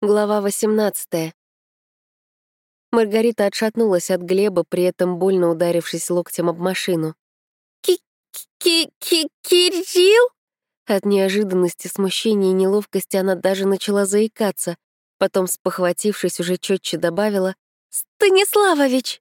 Глава 18. Маргарита отшатнулась от Глеба, при этом больно ударившись локтем об машину. «Ки-ки-ки-Кирилл?» От неожиданности, смущения и неловкости она даже начала заикаться. Потом, спохватившись, уже четче добавила «Станиславович!»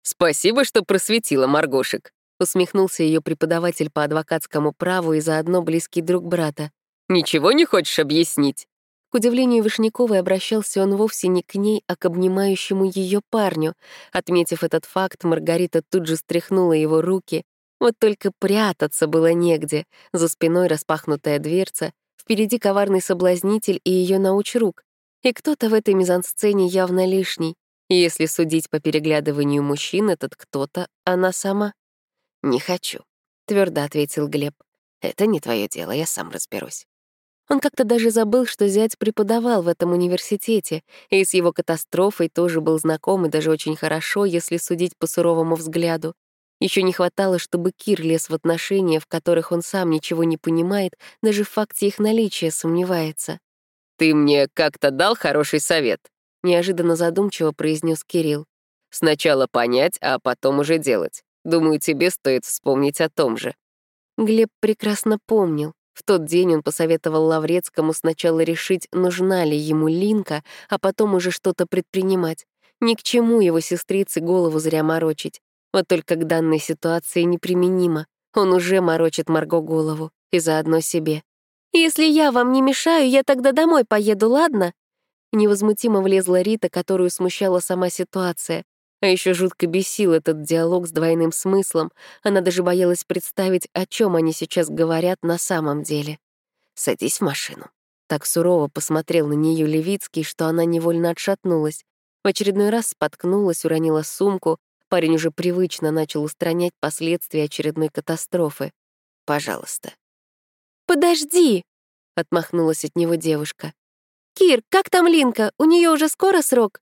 «Спасибо, что просветила, Маргошек», — усмехнулся ее преподаватель по адвокатскому праву и заодно близкий друг брата. «Ничего не хочешь объяснить?» К удивлению Вишняковой обращался он вовсе не к ней, а к обнимающему ее парню. Отметив этот факт, Маргарита тут же стряхнула его руки. Вот только прятаться было негде. За спиной распахнутая дверца, впереди коварный соблазнитель и ее научрук. И кто-то в этой мизансцене явно лишний. если судить по переглядыванию мужчин, этот кто-то — она сама. «Не хочу», — твердо ответил Глеб. «Это не твое дело, я сам разберусь». Он как-то даже забыл, что зять преподавал в этом университете, и с его катастрофой тоже был знаком и даже очень хорошо, если судить по суровому взгляду. Еще не хватало, чтобы Кир лез в отношения, в которых он сам ничего не понимает, даже в факте их наличия сомневается. «Ты мне как-то дал хороший совет», — неожиданно задумчиво произнес Кирилл. «Сначала понять, а потом уже делать. Думаю, тебе стоит вспомнить о том же». Глеб прекрасно помнил. В тот день он посоветовал Лаврецкому сначала решить, нужна ли ему Линка, а потом уже что-то предпринимать. Ни к чему его сестрице голову зря морочить. Вот только к данной ситуации неприменимо. Он уже морочит Марго голову, и заодно себе. «Если я вам не мешаю, я тогда домой поеду, ладно?» Невозмутимо влезла Рита, которую смущала сама ситуация. А еще жутко бесил этот диалог с двойным смыслом. Она даже боялась представить, о чем они сейчас говорят на самом деле. «Садись в машину». Так сурово посмотрел на нее Левицкий, что она невольно отшатнулась. В очередной раз споткнулась, уронила сумку. Парень уже привычно начал устранять последствия очередной катастрофы. «Пожалуйста». «Подожди!» — отмахнулась от него девушка. «Кир, как там Линка? У нее уже скоро срок?»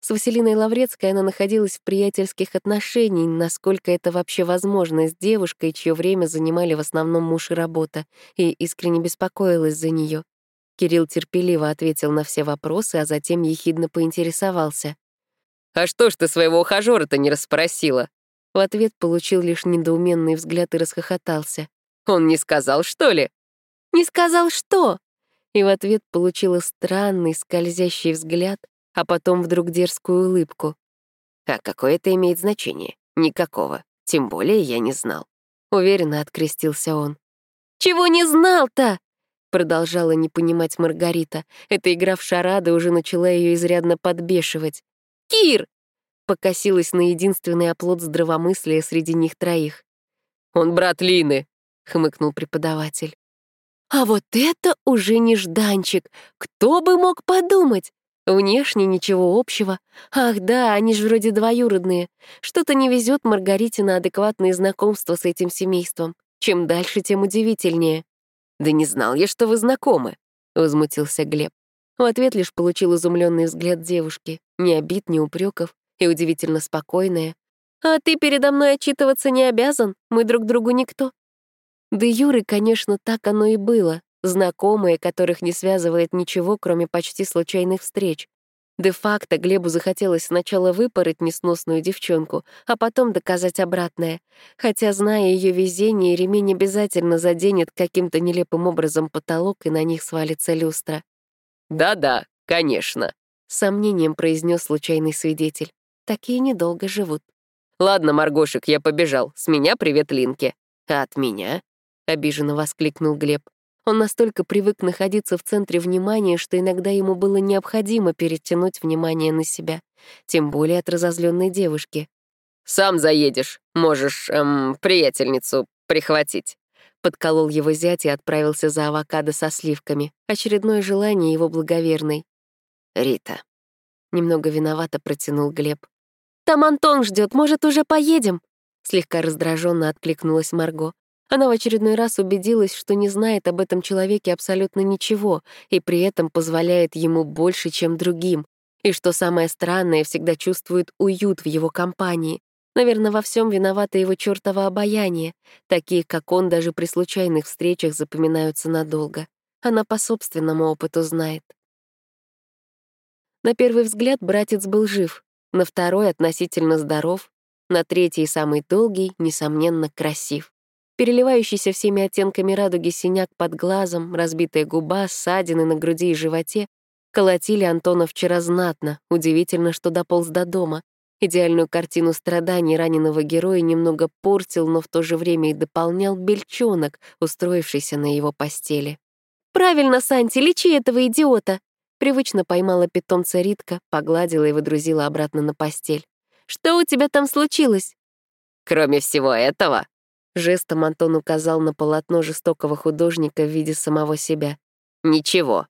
С Василиной Лаврецкой она находилась в приятельских отношениях, насколько это вообще возможно, с девушкой, чье время занимали в основном муж и работа, и искренне беспокоилась за нее. Кирилл терпеливо ответил на все вопросы, а затем ехидно поинтересовался. «А что ж ты своего ухажёра-то не расспросила?» В ответ получил лишь недоуменный взгляд и расхохотался. «Он не сказал, что ли?» «Не сказал, что?» И в ответ получила странный скользящий взгляд, а потом вдруг дерзкую улыбку. «А какое это имеет значение? Никакого. Тем более я не знал». Уверенно открестился он. «Чего не знал-то?» Продолжала не понимать Маргарита. Эта игра в шарады уже начала ее изрядно подбешивать. «Кир!» Покосилась на единственный оплот здравомыслия среди них троих. «Он брат Лины», — хмыкнул преподаватель. «А вот это уже нежданчик! Кто бы мог подумать? Внешне ничего общего. Ах да, они же вроде двоюродные. Что-то не везет Маргарите на адекватные знакомства с этим семейством. Чем дальше, тем удивительнее. «Да не знал я, что вы знакомы», — возмутился Глеб. В ответ лишь получил изумленный взгляд девушки. Ни обид, ни упреков, и удивительно спокойная. «А ты передо мной отчитываться не обязан, мы друг другу никто». Да Юры, конечно, так оно и было знакомые, которых не связывает ничего, кроме почти случайных встреч. Де-факто Глебу захотелось сначала выпороть несносную девчонку, а потом доказать обратное. Хотя, зная ее везение, ремень обязательно заденет каким-то нелепым образом потолок, и на них свалится люстра. «Да-да, конечно», — сомнением произнес случайный свидетель. Такие недолго живут. «Ладно, Маргошек, я побежал. С меня привет Линке». «А от меня?» — обиженно воскликнул Глеб. Он настолько привык находиться в центре внимания, что иногда ему было необходимо перетянуть внимание на себя, тем более от разозленной девушки. «Сам заедешь, можешь, эм, приятельницу прихватить». Подколол его зять и отправился за авокадо со сливками. Очередное желание его благоверной. «Рита». Немного виновато протянул Глеб. «Там Антон ждет, может, уже поедем?» Слегка раздраженно откликнулась Марго. Она в очередной раз убедилась, что не знает об этом человеке абсолютно ничего и при этом позволяет ему больше, чем другим. И что самое странное, всегда чувствует уют в его компании. Наверное, во всем виновато его чертово обаяние. Такие, как он, даже при случайных встречах запоминаются надолго. Она по собственному опыту знает. На первый взгляд братец был жив, на второй — относительно здоров, на третий, самый долгий, несомненно, красив. Переливающийся всеми оттенками радуги синяк под глазом, разбитая губа, ссадины на груди и животе колотили Антона вчера знатно, удивительно, что дополз до дома. Идеальную картину страданий раненого героя немного портил, но в то же время и дополнял бельчонок, устроившийся на его постели. «Правильно, Санти, лечи этого идиота!» Привычно поймала питомца Ритка, погладила и выдрузила обратно на постель. «Что у тебя там случилось?» «Кроме всего этого...» Жестом Антон указал на полотно жестокого художника в виде самого себя. «Ничего».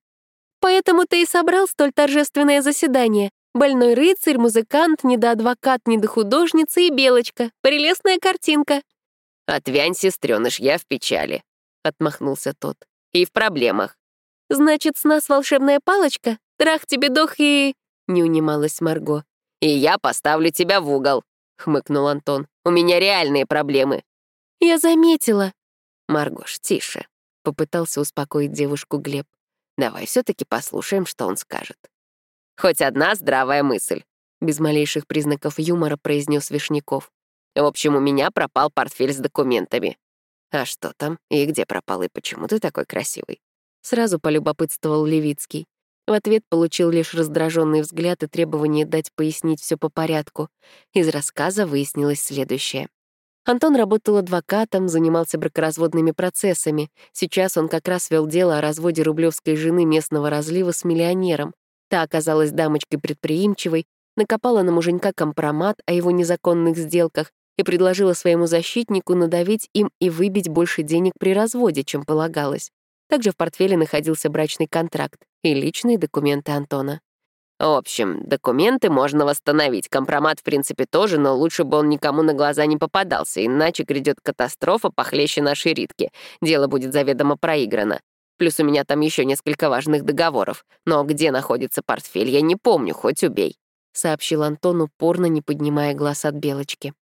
«Поэтому ты и собрал столь торжественное заседание. Больной рыцарь, музыкант, недоадвокат, недохудожница и белочка. Прелестная картинка». «Отвянь, сестрёныш, я в печали», — отмахнулся тот. «И в проблемах». «Значит, с нас волшебная палочка? Трах тебе дох и...» — не унималась Марго. «И я поставлю тебя в угол», — хмыкнул Антон. «У меня реальные проблемы». «Я заметила». «Маргош, тише», — попытался успокоить девушку Глеб. «Давай все таки послушаем, что он скажет». Хоть одна здравая мысль», — без малейших признаков юмора произнес Вишняков. «В общем, у меня пропал портфель с документами». «А что там? И где пропал? И почему ты такой красивый?» Сразу полюбопытствовал Левицкий. В ответ получил лишь раздраженный взгляд и требование дать пояснить все по порядку. Из рассказа выяснилось следующее. Антон работал адвокатом, занимался бракоразводными процессами. Сейчас он как раз вел дело о разводе рублевской жены местного разлива с миллионером. Та оказалась дамочкой предприимчивой, накопала на муженька компромат о его незаконных сделках и предложила своему защитнику надавить им и выбить больше денег при разводе, чем полагалось. Также в портфеле находился брачный контракт и личные документы Антона. В общем, документы можно восстановить, компромат в принципе тоже, но лучше бы он никому на глаза не попадался, иначе грядет катастрофа похлеще нашей Ритки. Дело будет заведомо проиграно. Плюс у меня там еще несколько важных договоров. Но где находится портфель, я не помню, хоть убей», — сообщил Антон, упорно не поднимая глаз от Белочки.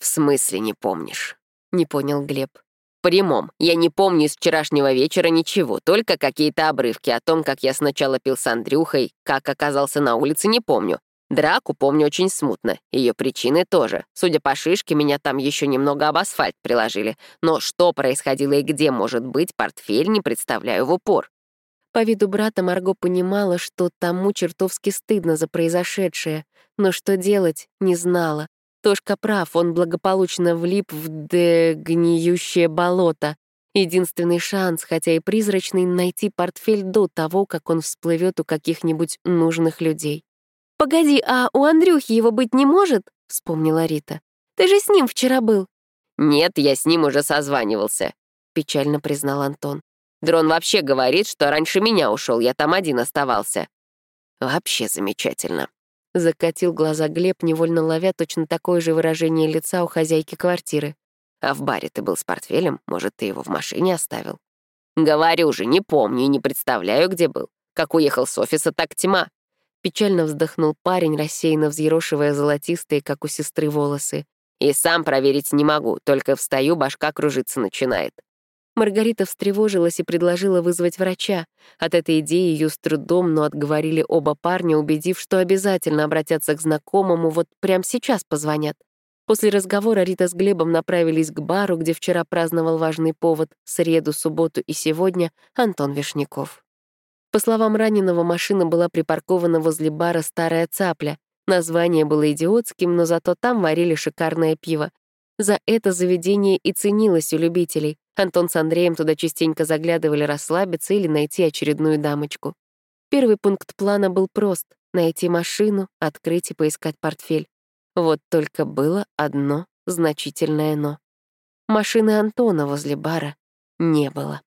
«В смысле не помнишь?» — не понял Глеб. «Прямом. Я не помню с вчерашнего вечера ничего, только какие-то обрывки о том, как я сначала пил с Андрюхой, как оказался на улице, не помню. Драку помню очень смутно, ее причины тоже. Судя по шишке, меня там еще немного об асфальт приложили. Но что происходило и где может быть, портфель не представляю в упор. По виду брата Марго понимала, что тому чертовски стыдно за произошедшее, но что делать, не знала. Тошка прав, он благополучно влип в дегниющее болото. Единственный шанс, хотя и призрачный, найти портфель до того, как он всплывет у каких-нибудь нужных людей. «Погоди, а у Андрюхи его быть не может?» — вспомнила Рита. «Ты же с ним вчера был». «Нет, я с ним уже созванивался», — печально признал Антон. «Дрон вообще говорит, что раньше меня ушел, я там один оставался». «Вообще замечательно», — закатил глаза Глеб, невольно ловя точно такое же выражение лица у хозяйки квартиры. «А в баре ты был с портфелем? Может, ты его в машине оставил?» «Говорю же, не помню и не представляю, где был. Как уехал с офиса, так тьма. Печально вздохнул парень, рассеянно взъерошивая золотистые, как у сестры, волосы. «И сам проверить не могу, только встаю, башка кружиться начинает». Маргарита встревожилась и предложила вызвать врача. От этой идеи ее с трудом, но отговорили оба парня, убедив, что обязательно обратятся к знакомому, вот прямо сейчас позвонят. После разговора Рита с Глебом направились к бару, где вчера праздновал важный повод — среду, субботу и сегодня — Антон Вишняков. По словам раненого, машина была припаркована возле бара «Старая цапля». Название было идиотским, но зато там варили шикарное пиво. За это заведение и ценилось у любителей. Антон с Андреем туда частенько заглядывали расслабиться или найти очередную дамочку. Первый пункт плана был прост — найти машину, открыть и поискать портфель. Вот только было одно значительное «но». Машины Антона возле бара не было.